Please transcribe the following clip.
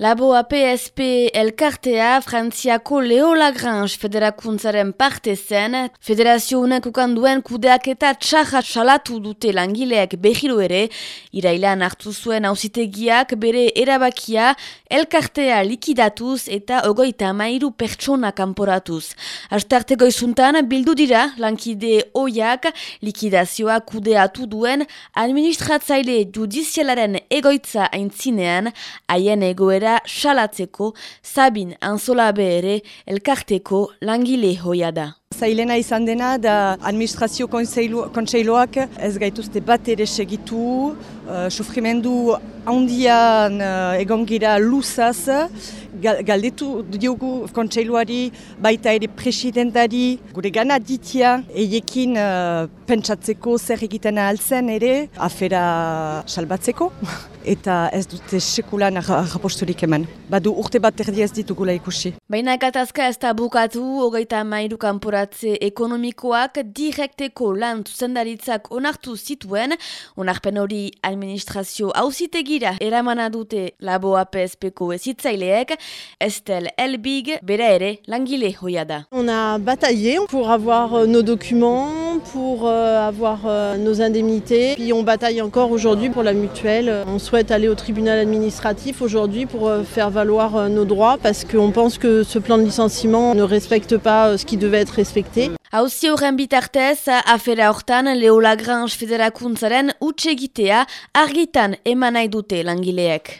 Laboa PSP elkartea Frantziako Leo Lagrange federakuntzaren parte zen, federazio unek ukanduen kudeak eta txaja salatu dute langileak behiro ere, irailan hartu zuen hausitegiak bere erabakia elkartea likidatuz eta ogoita mairu pertsona kanporatuz. Astarteko izuntan bildu dira lankide oiak likidazioa kudeatu duen administratzaile judizialaren egoitza aintzinean, haien egoera salatzeko Sabin Anzolabe ere elkarteko langile hoia da. Zailena izan dena da administrazio kontseiloak ez gaituzte bat ere segitu, uh, sufrimendu handian uh, egon gira luzaz, galdetu diogu kontseiloari baita ere presidentari gure gana ditia eiekin uh, pentsatzeko zer egiten altzen ere afera salbatzeko eta ez dute sekulan raposturik eman. Badu urte bat erdi ez ditugula ikusi. Baina katazka ez da bukatu, hogeita mairu kanporatze ekonomikoak direkteko lan zuzendaritzak onartu zituen, onarpen hori administrazio hausitegira eramana dute laboa PSPko ezitzaileek, Estelle Elbig, bera ere langile hoia da. On a bataillé pour avoir nos documents, pour euh, avoir euh, nos indemnités, puis on bataille encore aujourd'hui pour la mutuelle. On souhaite aller au tribunal administratif aujourd'hui pour euh, faire valoir nos droits parce qu'on pense que ce plan de licenciement ne respecte pas ce qui devait être respecté. Hauzi horren bitartez, afera hortan Leo Lagrange federakuntzaren utxegitea argitan eman dute langileek.